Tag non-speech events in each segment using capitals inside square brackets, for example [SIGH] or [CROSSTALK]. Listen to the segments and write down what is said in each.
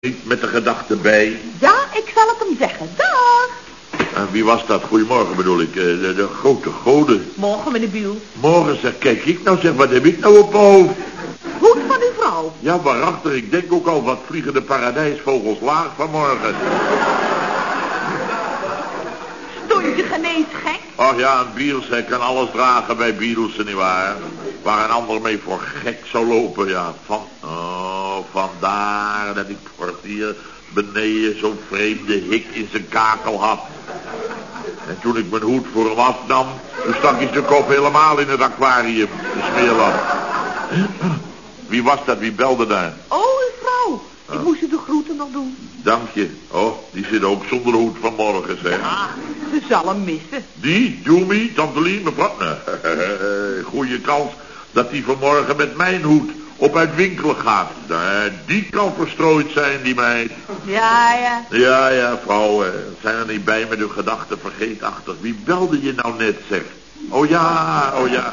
Niet met de gedachte bij. Ja, ik zal het hem zeggen. Dag. En wie was dat? Goedemorgen bedoel ik. Eh, De, de grote goden. Morgen, meneer Biel. Morgen zeg, kijk ik nou zeg, wat heb ik nou op mijn hoofd? Hoed van uw vrouw. Ja, waarachter, ik denk ook al wat vliegende paradijsvogels laag vanmorgen. Stond je geneesgek? Och ja, een Beatles, hij kan alles dragen bij Beatles, nietwaar? Waar een ander mee voor gek zou lopen, ja. Van, vandaar dat die portier beneden zo'n vreemde hik in zijn kakel had. En toen ik mijn hoed voor hem afnam, toen stak hij zijn kop helemaal in het aquarium, de smeerlap. Wie was dat? Wie belde daar? Oh, uw vrouw. Ik moest u de groeten nog doen. Dank je. Oh, die zit ook zonder hoed vanmorgen, zeg. Ah, ze zal hem missen. Die, Doemie, Tante Lien, mevrouw... [LAUGHS] Goeie kans dat die vanmorgen met mijn hoed op uit winkelen gaat. Nee, die kan verstrooid zijn, die meid. Ja, ja. Ja, ja, vrouwen, zijn er niet bij met uw gedachten vergeetachtig. Wie belde je nou net, zeg? Oh ja, oh ja.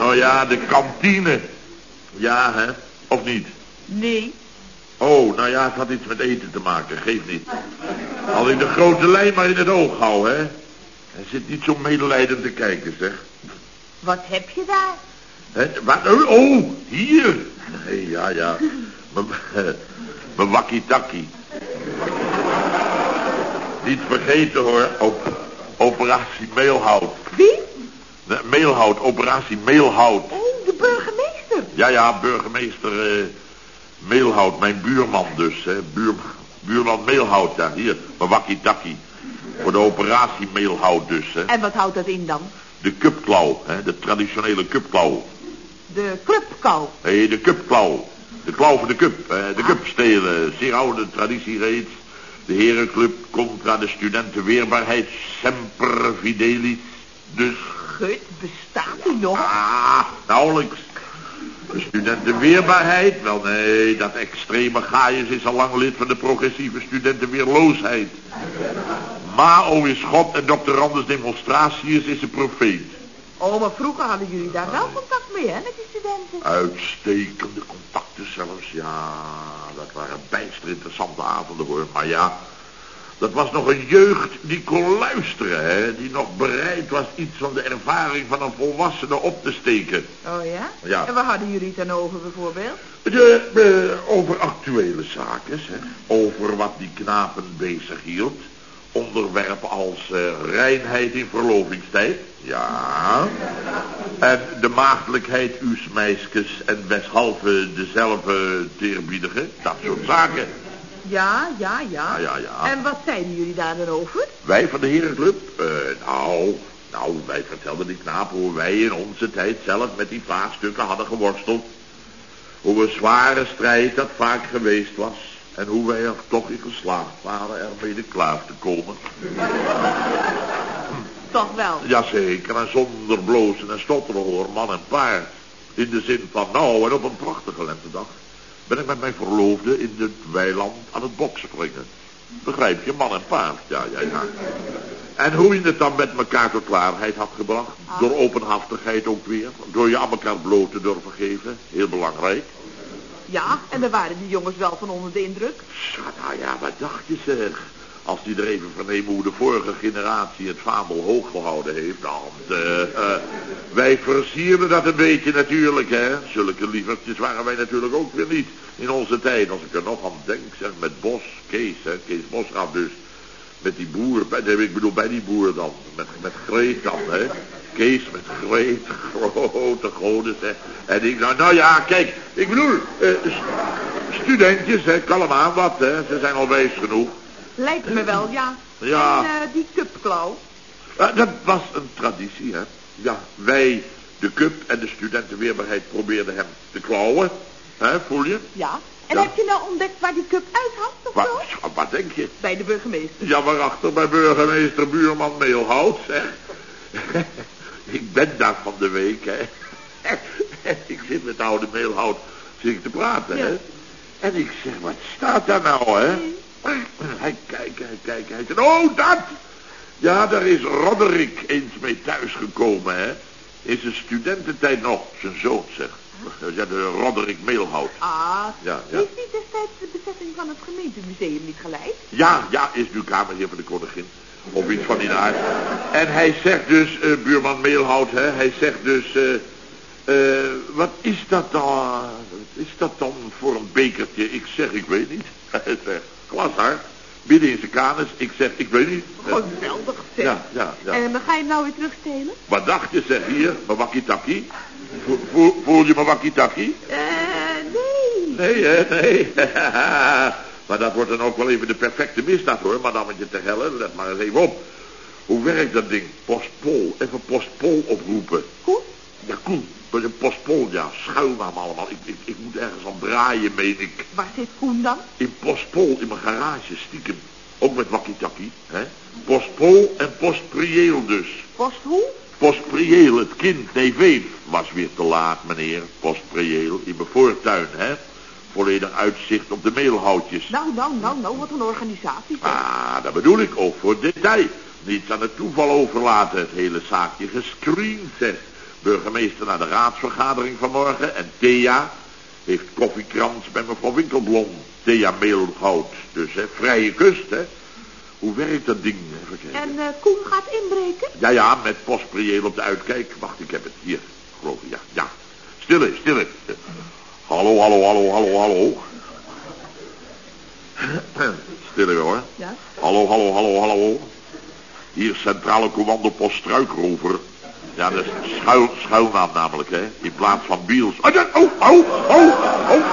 Oh ja, de kantine. Ja, hè? Of niet? Nee. Oh, nou ja, het had iets met eten te maken, geef niet. Al in de grote lijn maar in het oog houden, hè. Hij zit niet zo medelijdend te kijken, zeg. Wat heb je daar? Wat? Oh, oh, hier. Nee, ja, ja. [LAUGHS] Mijn- wakkie-takkie. Niet vergeten, hoor. Op, operatie Meelhout. Wie? Nee, Meelhout, operatie Meelhout. Oh, de burgemeester. Ja, ja, burgemeester eh, Meelhout, mijn buurman dus, hè. Buur, buurman Meelhout, ja, hier, mijn wakkie-takkie. Voor de operatie Meelhout dus, hè. En wat houdt dat in dan? De cupklauw, hè, de traditionele cupklauw. De clubkou. Hé, de cupklauw. De klauw van de cup, de cup stelen. Zeer oude traditie reeds. De herenclub contra de studentenweerbaarheid. Semper fidelis. Dus, Gut, bestaat u nog? ah, nauwelijks. De studentenweerbaarheid? Wel nee, dat extreme Gaius is al lang lid van de progressieve studentenweerloosheid. Mao is God en Dr. Randers demonstratius is een profeet. Oh, maar vroeger hadden jullie daar wel contact mee, hè, met die studenten. Uitstekende contacten zelfs, ja. Dat waren bijster interessante avonden hoor. Maar ja, dat was nog een jeugd die kon luisteren, hè. Die nog bereid was iets van de ervaring van een volwassene op te steken. Oh ja? Ja. En waar hadden jullie het dan over bijvoorbeeld? De, eh, over actuele zaken, zeg. Over wat die knapen bezig hield. Onderwerpen als eh, reinheid in verlovingstijd. Ja. En de maagdelijkheid uws meisjes en weshalve dezelfde teerbiedige. Dat soort zaken. Ja, ja, ja. Ja, ja, ja. En wat zeiden jullie daar dan over? Wij van de herenclub? Eh, nou, nou, wij vertelden die knapen hoe wij in onze tijd zelf met die vraagstukken hadden geworsteld. Hoe een zware strijd dat vaak geweest was. En hoe wij er toch in geslaagd waren ermee de klaar te komen. Toch wel. Jazeker, en zonder blozen en stotteren hoor, man en paard. In de zin van, nou, en op een prachtige lentedag ben ik met mijn verloofde in het weiland aan het boksen springen. Begrijp je, man en paard, ja, ja, ja. En hoe je het dan met elkaar tot klaarheid had gebracht. Door openhaftigheid ook weer. Door je aan elkaar bloot te durven geven. Heel belangrijk. Ja, en daar waren die jongens wel van onder de indruk. Nou ja, wat dacht je zeg? Als die er even vernemen hoe de vorige generatie het vaandel hoog gehouden heeft. Eh, wij versierden dat een beetje natuurlijk, hè. Zulke lievertjes waren wij natuurlijk ook weer niet in onze tijd. Als ik er nog aan denk, zeg, met Bos, Kees, hè. Kees Bosraaf dus. Met die boer, bij, ik bedoel bij die boer dan. Met, met Greet dan, hè. Kees met Greet, grote goden, zeg. En ik, nou, nou ja, kijk, ik bedoel, eh, st- studentjes, hè, kalm aan wat, hè. Ze zijn al wijs genoeg. Lijkt me wel, ja. Ja. En eh, die cupklauw. Eh, dat was een traditie, hè. Ja, wij, de cup en de studentenweerbaarheid probeerden hem te klauwen. Hè, voel je? Ja. En Ja. heb je nou ontdekt waar die cup uit had, of Wat, zo? wat denk je? Bij de burgemeester. Ja, waarachter bij burgemeester Buurman Meelhout, zeg. [LAUGHS] ik ben daar van de week, hè. [LAUGHS] ik zit met oude Meelhout zit ik te praten, hè. En ik zeg, wat staat daar nou, hè? Hij kijkt, hij kijkt, hij zegt, oh, dat! Ja, daar is Roderick eens mee thuisgekomen, hè. In zijn studententijd nog, zijn zoon, zeg. Ja, de Roderick Meelhout. Ah, Ja, ja. heeft niet destijds de bezetting van het gemeentemuseum niet geleid? Ja, ja, is nu kamerheer van de koningin. Of iets van die aard. En hij zegt dus, eh, buurman Meelhout, hè, hij zegt dus... eh, eh, wat is dat dan? Wat is dat dan voor een bekertje? Ik zeg, ik weet niet. [LAUGHS] Hij zegt. Midden in zijn kanus. Ik zeg, ik weet niet. Geweldig, zeg. ja, ja, ja. En dan ga je hem nou weer terugstelen? Wat dacht je, zeg hier, mijn wakkie-takkie? Voel, voel, je mijn wakkie-takkie? Eh, nee. Nee, hè, nee. [LAUGHS] maar dat wordt dan ook wel even de perfecte misdaad, hoor, madammetje te hellen. Let maar eens even op. Hoe werkt dat ding? Postpol. Even postpol oproepen. Goed. Ja, Koen. Bij een postpol, ja. Schuilnaam allemaal. Ik, ik, ik moet ergens aan draaien, meen ik. Waar zit Koen dan? In postpol, in mijn garage, stiekem. Ook met wakkie-takkie, hè. Postpol en postprieel dus. Post hoe? Postprieel, het kind, nee, Veef, was weer te laat, meneer. Postprieel, in mijn voortuin, hè. Volledig uitzicht op de meelhoutjes. Nou, nou, nou, nou, wat een organisatie. zeg. Ah, dat bedoel ik ook voor detail. Niets aan het toeval overlaten, het hele zaakje gescreend, zeg. Burgemeester naar de raadsvergadering vanmorgen en Thea heeft koffiekrans bij mevrouw Winkelblom. Thea Meelhout, dus hè, vrije kust, hè. Hoe werkt dat ding? En eh, Koen gaat inbreken? Ja, ja, met postprieel op de uitkijk. Wacht, ik heb het hier. Geloof ik, ja. Ja. Stille, stille. Hallo, hallo, hallo, hallo, hallo. Stille hoor. Ja. Hallo, hallo, hallo, hallo. Hier centrale commandopost Struikrover. Ja, dat is schuil, schuilnaam namelijk, hè. In plaats van Biels. Oh, oh, oh, oh, oh.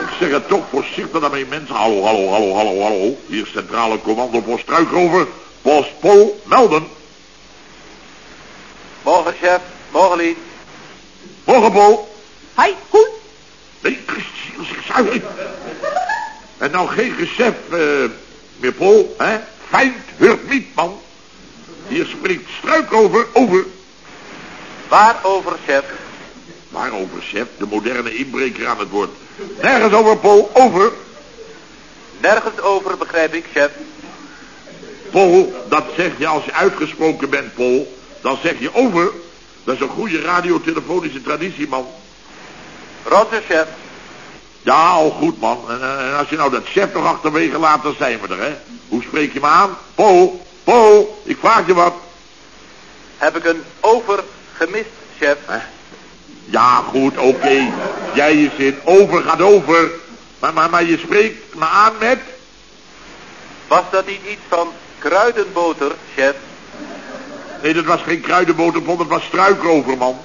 Ik zeg het toch voorzichtig daarmee, mensen. Hallo, hallo, hallo, hallo, hallo. Hier centrale commandopost Struikrover. Postpol Melden. Morgen, chef. Morgen, Lien. Morgen, Pol. Hi, Koen. Nee, ziel zich En nou geen geschef, eh, meer Pol, hè? Feind hurt niet, man. Hier spreekt Struikrover over. Waarover, chef? Waarover, chef? De moderne inbreker aan het woord. Nergens over, Pol. Over. Nergens over, begrijp ik, chef. Pol, dat zeg je als je uitgesproken bent, Pol. Dan zeg je over. Dat is een goede radiotelefonische traditie, man. Roger, chef. Ja, al goed, man. En, eh, en als je nou dat chef nog achterwege laat, dan zijn we er, hè. Hoe spreek je me aan? Pol, Pol, ik vraag je wat. Heb ik een over gemist, chef? Ja, goed, oké. Jij je zin, over gaat over. Maar, maar, maar je spreekt me aan met... Was dat niet iets van kruidenboter, chef? Nee, dat was geen kruidenboterpot, dat was struikrover, man.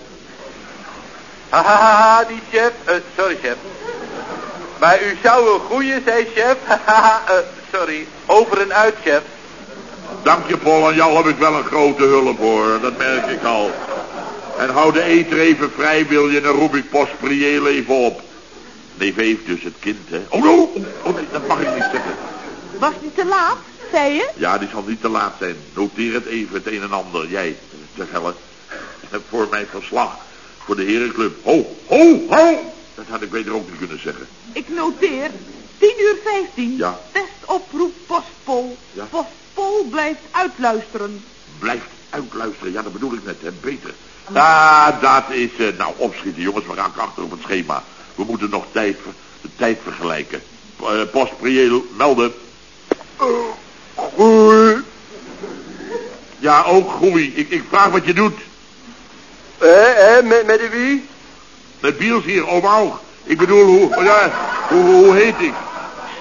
Hahaha, die chef. Eh, sorry, chef. Maar u zou een goeie zijn, chef. Hahaha, eh, sorry. Over en uit, chef. Dank je, Paul. Aan jou heb ik wel een grote hulp, hoor. Dat merk ik al. En hou de eter even vrij, wil je, en dan roep ik postprieel even op. Neef heeft dus het kind, hè. Oh, no! oh nee, dat mag ik niet zeggen. Was niet te laat, zei je? Ja, die zal niet te laat zijn. Noteer het even, het een en ander. Jij, zeg Helle. [LAUGHS] Voor mijn verslag. Voor de herenclub. Ho, ho, ho! Dat had ik beter ook niet kunnen zeggen. Ik noteer 10 uur 15. Ja. Testoproep Postpol. Ja. Postpol blijft uitluisteren. Blijft uitluisteren. Ja, dat bedoel ik net, hè. Beter. Ah, dat is... eh, nou, opschieten, jongens. We raken achter op het schema. We moeten nog tijd, de tijd vergelijken. Uh, Postprieel, melden. Groei. Ja, ook groei. Ik, ik vraag wat je doet. Eh, eh, met, met de wie? Met Biels hier, omhoog. Ik bedoel, hoe, ja, hoe, hoe heet ik?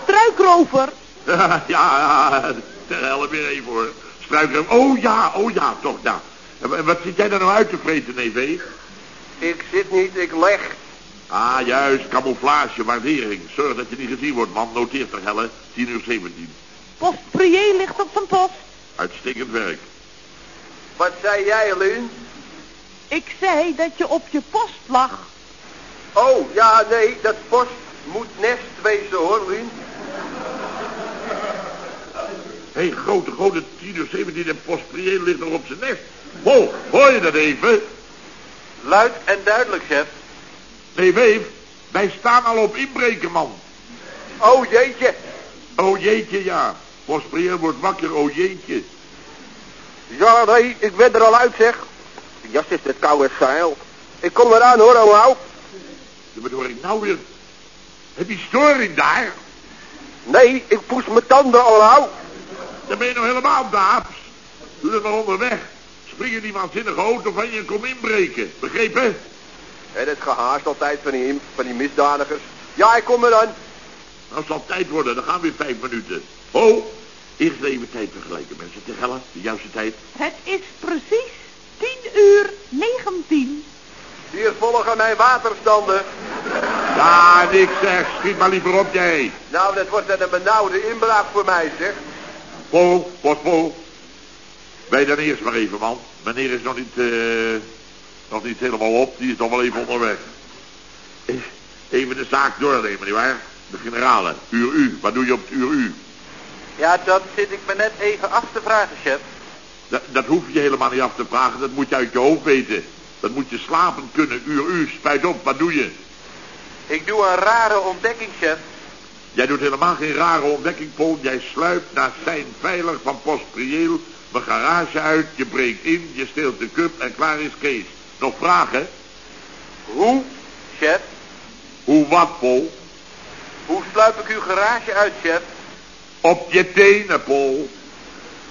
Struikrover. [LAUGHS] ja, ja, ter helle weer even hoor. Struikrem. Oh ja, oh ja, toch, ja. Wat zit jij daar nou uit te vreten, neef? Ik zit niet, ik leg. Ah, juist, camouflage, waardering. Zorg dat je niet gezien wordt, man. Noteer ter helle, 10 uur 17. Postprieel ligt op zijn post. Uitstekend werk. Wat zei jij, Lien? Ik zei dat je op je post lag. Oh, ja, nee, dat post moet nest wezen, hoor, Lien. Hé, hey, grote, grote 10 uur 17 en postprieel ligt nog op zijn nest. Ho, hoor je dat even? Luid en duidelijk, chef. Nee, Weef, wij staan al op inbreken, man. Oh, jeetje. Oh jeetje, ja. Postprieel wordt wakker, oh jeetje. Ja, nee, ik ben er al uit, zeg. Jas is het koude zeil. Ik kom eraan, hoor, omhoog. Wat hoor ik nou weer? Heb je storing daar? Nee, ik poes mijn tanden al nou. Dan ben je nog helemaal daaps. Doe dat maar onderweg. Spring in die waanzinnige auto van je en kom inbreken. Begrepen? En het gehaast altijd van die, van die misdadigers. Ja, ik kom er dan. Nou zal het tijd worden, dan gaan we weer vijf minuten. Ho, eerst even tijd vergelijken mensen. Te hellen, de juiste tijd. Het is precies 10 uur 19. Hier volgen mijn waterstanden. Ja, niks zeg, schiet maar liever op jij. Nou, dat wordt een benauwde inbraak voor mij, zeg. Paul, postpol. Wij dan eerst maar even, man. Meneer is nog niet, eh, nog niet helemaal op. Die is nog wel even onderweg. Even de zaak doornemen, nietwaar? De generale, uur u. Wat doe je op het uur u? Ja, dat zit ik me net even af te vragen, chef. Dat, dat hoef je helemaal niet af te vragen. Dat moet je uit je hoofd weten. Dat moet je slapen kunnen, uur u. Spuit op, wat doe je? Ik doe een rare ontdekking, chef. Jij doet helemaal geen rare ontdekking, Paul. Jij sluipt naar zijn veilig van Post Prieel mijn garage uit. Je breekt in, je steelt de cup en klaar is Kees. Nog vragen? Hoe, chef? Hoe wat, Paul? Hoe sluip ik uw garage uit, chef? Op je tenen, Paul.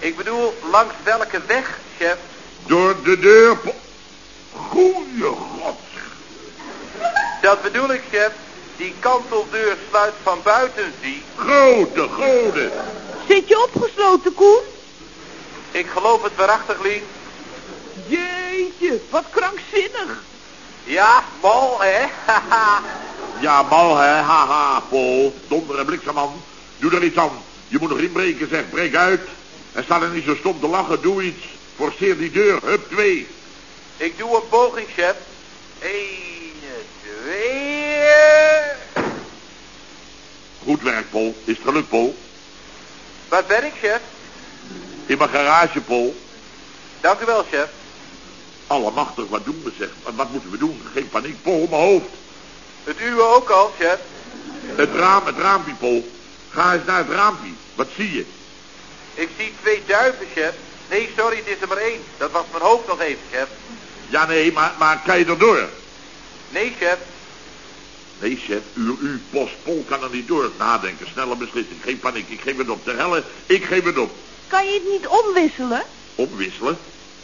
Ik bedoel, langs welke weg, chef? Door de deur. Goeie god. Dat bedoel ik, chef. Die kanteldeur sluit van buiten, zie. Grote goden. Zit je opgesloten, Koen? Ik geloof het waarachtig, Lien. Jeetje, wat krankzinnig. Ja, mal, hè? Haha. Ja, mal, hè. Haha, Paul. Donder en blikseman. Doe er iets aan. Je moet nog inbreken, zeg. Breek uit. En sta er niet zo stom te lachen. Doe iets. Forceer die deur. Hup, twee. ik doe een poging, chef. Eén, twee... Goed werk, Paul. Is het gelukt, Paul? Wat ben ik, chef? In mijn garage, Paul. Dank u wel, chef. Allemachtig, wat doen we, zeg. Wat, moeten we doen? Geen paniek, Paul, mijn hoofd. Het uwe ook al, chef. Het raam, het raampje, Paul. Ga eens naar het raampje. Wat zie je? Ik zie twee duiven, chef. Nee, sorry, het is er maar één. Dat was mijn hoofd nog even, chef. Ja, nee, maar, maar kan je erdoor? Nee, chef. Nee, chef, uur, u, post, Pol kan er niet door. Nadenken, snelle beslissing, geen paniek. Ik geef het op. Ter helle, ik geef het op. Kan je het niet omwisselen? Opwisselen?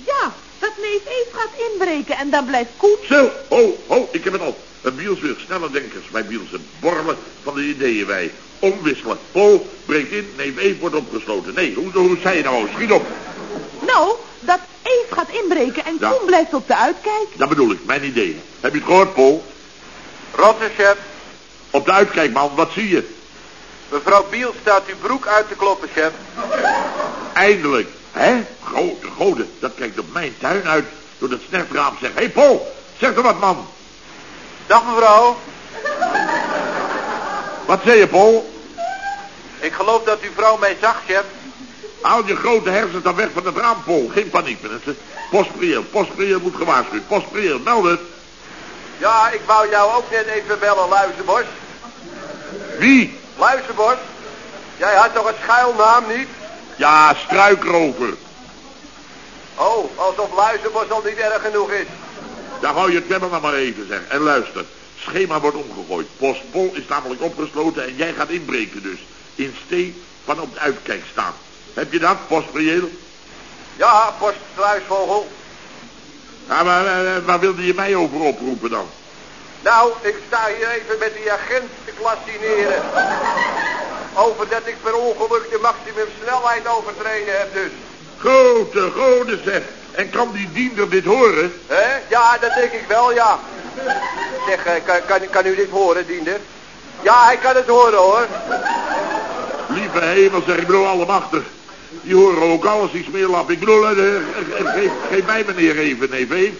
Ja, dat neef Eef gaat inbreken en dan blijft Koen... Zo, ho, ho, ik heb het al. Een Biels weer snelle denkers. Wij Bielsen borrelen van de ideeën wij. Omwisselen. Pol, breekt in, neem even wordt opgesloten. Nee, hoe, hoe zei je nou? Schiet op. Nou, dat Eef gaat inbreken en Ja. Koen blijft op de uitkijk. Dat bedoel ik, mijn idee. Heb je het gehoord, Pol? Rotter, chef. Op de uitkijk, man, wat zie je? Mevrouw Biel staat uw broek uit te kloppen, chef. Eindelijk. Hè? Grote goden, dat kijkt op mijn tuin uit. Door dat snertraam zeg. Hé, hey, Pol, zeg er wat, man. Dag, mevrouw. Wat zei je, Pol? Ik geloof dat uw vrouw mij zag, chef. Haal je grote hersens dan weg van het raam, Pol. Geen paniek, mensen. Postprieel, postprieel moet gewaarschuwd. Postprieel, meld het. Ja, ik wou jou ook net even bellen, Luizenbos. Wie? Luizenbos? Jij had toch een schuilnaam niet? Ja, struikrover. Oh, alsof Luizenbos al niet erg genoeg is. Dan hou je het dan maar even, zeg. En luister. Schema wordt omgegooid. Post Pol is namelijk opgesloten en jij gaat inbreken dus. In stee van op de uitkijk staan. Heb je dat, postprieel? Ja, post struisvogel. Ja, maar eh, waar wilde je mij over oproepen dan? Nou, ik sta hier even met die agent te klassineren. Over dat ik per ongeluk de maximum snelheid overtreden heb dus. Grote goden zeg. En kan die diender dit horen? Hè? Ja, dat denk ik wel, ja. Zeg, eh, kan, kan, kan u dit horen, diender? Ja, hij kan het horen, hoor. Lieve hemel zeg, ik bedoel allemachtig. Die horen ook alles iets meer lap. Ik bedoel, eh, eh, eh, geef, geef mij meneer even, neef Eef.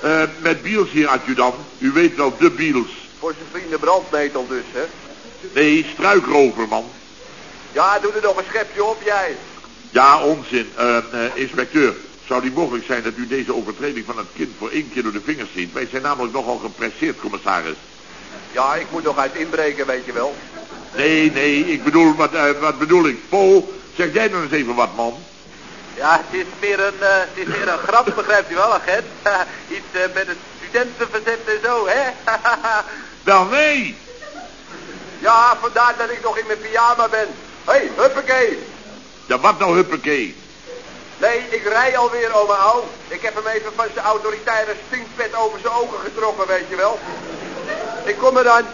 Eh, met Biels hier, adjudant. U weet wel, de Biels. Voor zijn vrienden brandnetel dus, hè. Nee, struikrover, man. Ja, doe er nog een schepje op, jij. Ja, onzin. Eh, inspecteur, zou die mogelijk zijn dat u deze overtreding van het kind voor één keer door de vingers ziet? Wij zijn namelijk nogal gepresseerd, commissaris. Ja, ik moet nog uit inbreken, weet je wel. Nee, nee, ik bedoel, wat, eh, wat bedoel ik? Paul, zeg jij dan eens even wat, man. Ja, het is meer een, eh, het is meer een grap, begrijpt u wel, agent? [LAUGHS] Iets eh, met het studentenverzet en zo, hè? [LAUGHS] Wel, nee. Ja, vandaar dat ik nog in mijn pyjama ben. Hé, hey, huppakee. Ja, wat nou huppakee? Nee, ik rij alweer, oma Au. Ik heb hem even van zijn autoritaire stinkpet over zijn ogen getrokken, weet je wel. Ik kom er dan.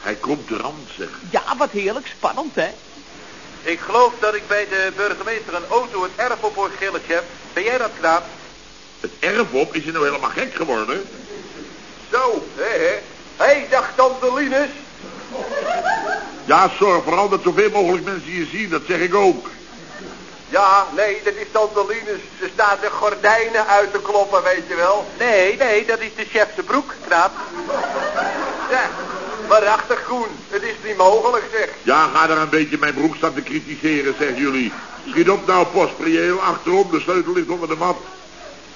Hij komt eraan, zeg. Ja, wat heerlijk spannend, hè? Ik geloof dat ik bij de burgemeester een auto het erf op hoor gillen, chef. Ben jij dat knaap? Het erf op, is hij nou helemaal gek geworden? Zo, hé, hé. Hé, hey, dag tante Linus. Ja, zorg vooral dat zoveel mogelijk mensen je zien, dat zeg ik ook. Ja, nee, dat is tante Linus. Ze staat de gordijnen uit te kloppen, weet je wel. Nee, nee, dat is de chef de broek, knaap. Zeg, waarachtig Koen. Het is niet mogelijk, zeg. Ja, ga daar een beetje mijn broek staan te kritiseren, zeggen jullie. Schiet op nou, postprieel, achterom, de sleutel ligt onder de mat.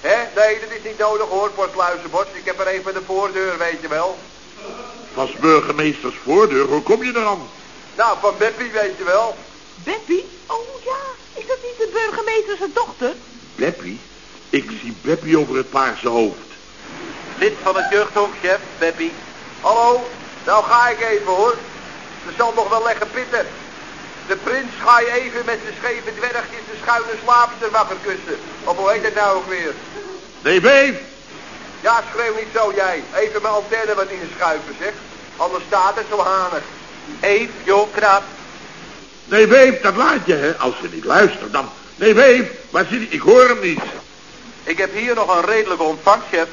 Hè? Nee, dat is niet nodig hoor, postluizenbos. Ik heb er even de voordeur, weet je wel. Van burgemeesters voordeur, hoe kom je eraan? Nou, van Beppie, weet je wel. Beppie? Oh ja, is dat niet de burgemeester zijn dochter? Beppie? Ik zie Beppie over het paarse hoofd. Lid van het jeugdhonk, chef, Beppie. Hallo, nou ga ik even hoor. Ze zal nog wel leggen pitten. De prins ga je even met zijn scheve dwergjes de schuine slaapster wakker kussen. Of hoe heet het nou ook weer? Nee, beef! Ja, schreeuw niet zo jij. Even mijn antenne wat inschuiven, zeg. Anders staat het zo hanig. Eef, joh, knaap. Nee, beef, dat laat je, hè. Als je niet luistert, dan... Nee, beef, waar zit hij? Ik hoor hem niet. Ik heb hier nog een redelijke ontvangst, chef.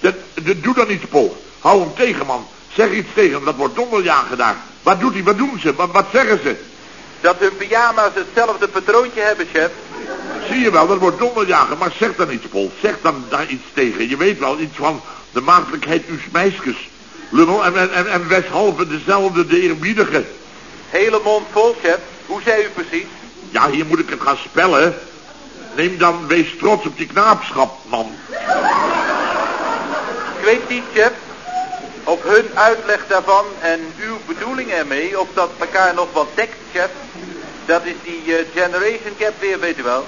Dat, dat, doe dan iets, Paul. Hou hem tegen, man. Zeg iets tegen hem, dat wordt donderjagen daar. Wat doet hij, wat doen ze, wat, wat zeggen ze? Dat hun pyjama's hetzelfde patroontje hebben, chef. Zie je wel, dat wordt donderjagen. Maar zeg dan iets, Paul. Zeg dan daar iets tegen. Je weet wel, iets van de maagdelijkheid uw meisjes. Lummel en, en, en weshalve dezelfde, de eerbiedige. Hele mond vol, chef. Hoe zei u precies? Ja, hier moet ik het gaan spellen. Neem dan, wees trots op je knaapschap, man. Ik weet niet, chef, op hun uitleg daarvan en uw bedoeling ermee, of dat elkaar nog wat dekt, chef. Dat is die uh, generation gap weer, weet u wel.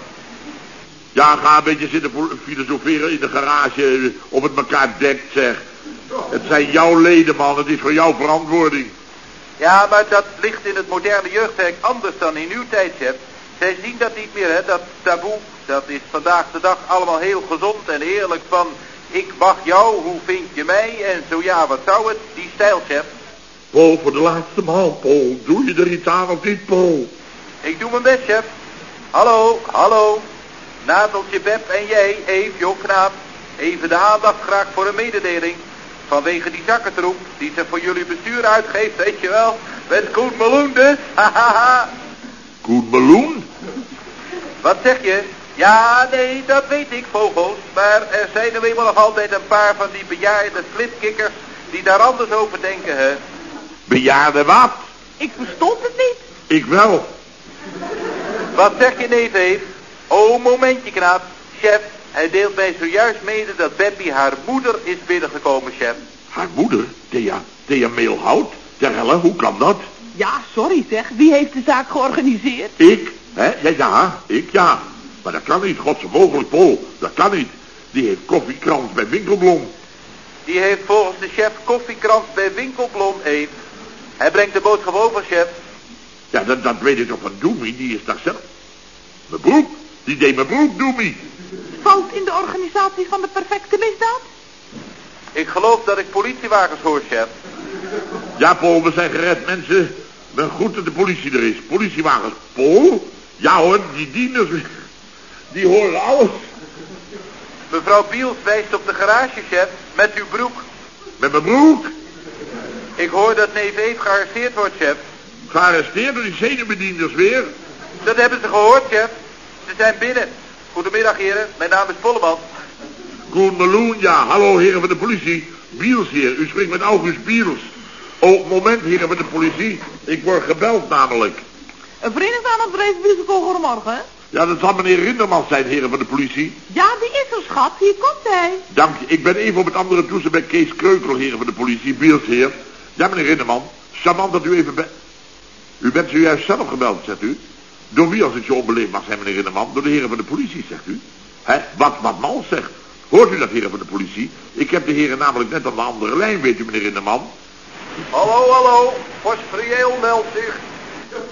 Ja, ga een beetje zitten filosoferen in de garage of het elkaar dekt, zeg. Het zijn jouw leden, man. Het is voor jouw verantwoording. Ja, maar dat ligt in het moderne jeugdwerk anders dan in uw tijd, chef. Zij zien dat niet meer, hè. Dat taboe, dat is vandaag de dag allemaal heel gezond en eerlijk van... Ik mag jou, hoe vind je mij? En zo ja, wat zou het? Die stijl, chef. Paul, voor de laatste maal, Paul. Doe je er iets aan of niet, Paul? Ik doe mijn best, chef. Hallo, hallo. Nateltje Beb en jij, Eve, joh, knaap. Even de aandacht graag voor een mededeling. Vanwege die zakkentroep die ze voor jullie bestuur uitgeeft, weet je wel. Met Koen Meloen dus. [LAUGHS] Hahaha. Koen Meloen? Wat zeg je? Ja, nee, dat weet ik, vogels. Maar er zijn er eenmaal nog altijd een paar van die bejaarde flipkikkers die daar anders over denken, hè. Bejaarde wat? Ik verstond het niet. Ik wel. Wat zeg je, neef Eve? Oh, momentje, knaap. Chef, hij deelt mij zojuist mede dat Beppie haar moeder is binnengekomen, chef. Haar moeder? Thea, Thea Meelhout? Terelle, hoe kan dat? Ja, sorry zeg. Wie heeft de zaak georganiseerd? Ik? Hè? Ja, ja, ik ja. Maar dat kan niet, godse mogelijk, Paul. Dat kan niet. Die heeft koffiekrans bij Winkelblom. Die heeft volgens de chef koffiekrans bij Winkelblom, Eve. Hij brengt de boodschap over, chef. Ja, dat, dat weet ik toch van Doemie, die is daar zelf. Mijn broek, die deed mijn broek, Doemie. Fout in de organisatie van de perfecte misdaad? Ik geloof dat ik politiewagens hoor, chef. Ja, Paul, we zijn gered, mensen. Ben goed dat de politie er is. Politiewagens. Paul? Ja hoor, die dieners, die horen alles. Mevrouw Biels wijst op de garage, chef, met uw broek. Met mijn broek? Ik hoor dat neef Eve gearresteerd wordt, chef. Gearresteerd door die zenuwbedienders weer? Dat hebben ze gehoord, chef. Ze zijn binnen. Goedemiddag, heren. Mijn naam is Polleman. Koen Meloen, ja. Hallo, heren van de politie. Biels hier. U spreekt met August Biels. Oh, moment, heren van de politie. Ik word gebeld namelijk. Een vriend aan het goedemorgen, hè? Ja, dat zal meneer Rinderman zijn, heren van de politie. Ja, die is er, schat. Hier komt hij. Dank je. Ik ben even op het andere toestel bij Kees Kreukel, heren van de politie. Biels heer. Ja, meneer Rinderman. Charmant dat u even bij... U bent zojuist zelf gebeld, zegt u. Door wie als ik zo onbeleefd mag zijn, meneer Rinderman? Door de heren van de politie, zegt u. Hè? Wat, wat mal zegt. Hoort u dat, heren van de politie? Ik heb de heren namelijk net aan de andere lijn, weet u, meneer Rinderman. Hallo, hallo. Postprieel meldt zich.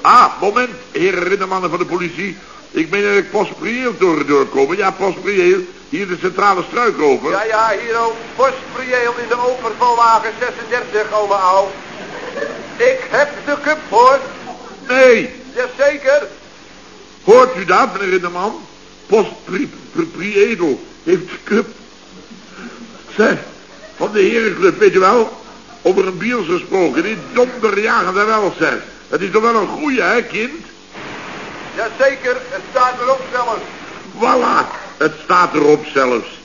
Ah, moment, heren riddermannen van de politie. Ik meen dat ik Postprieel door, doorkomen. Ja, Postprieel. Hier de centrale struikrover. Ja, ja, hier ook. Postprieel in de overvalwagen 36, oma. Ik heb de cup, hoor. Nee, Jazeker. Hoort u dat, meneer Ridderman? Postprieel heeft de cup. Zeg, van de herenclub, weet je wel? Over een biels gesproken, die donderjagende wel, zeg. Het is toch wel een goeie, hè, kind? Jazeker, het staat erop zelfs. Voilà, het staat erop zelfs.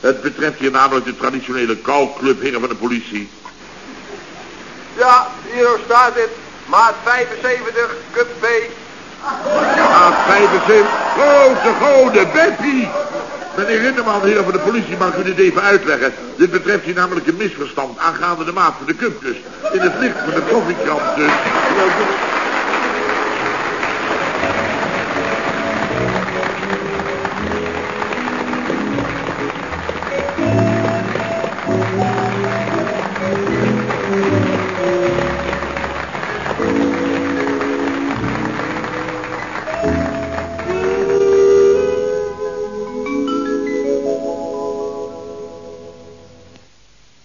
Het betreft hier namelijk de traditionele kouclub heren van de politie. Ja, hier staat het. Maat 75, cup B. Ah, 75. Grote goden, Beppie! Meneer Rinderman, heren van de politie, mag u dit even uitleggen? Dit betreft hier namelijk een misverstand aangaande de maat van de dus. In het licht van de koffiekrant dus.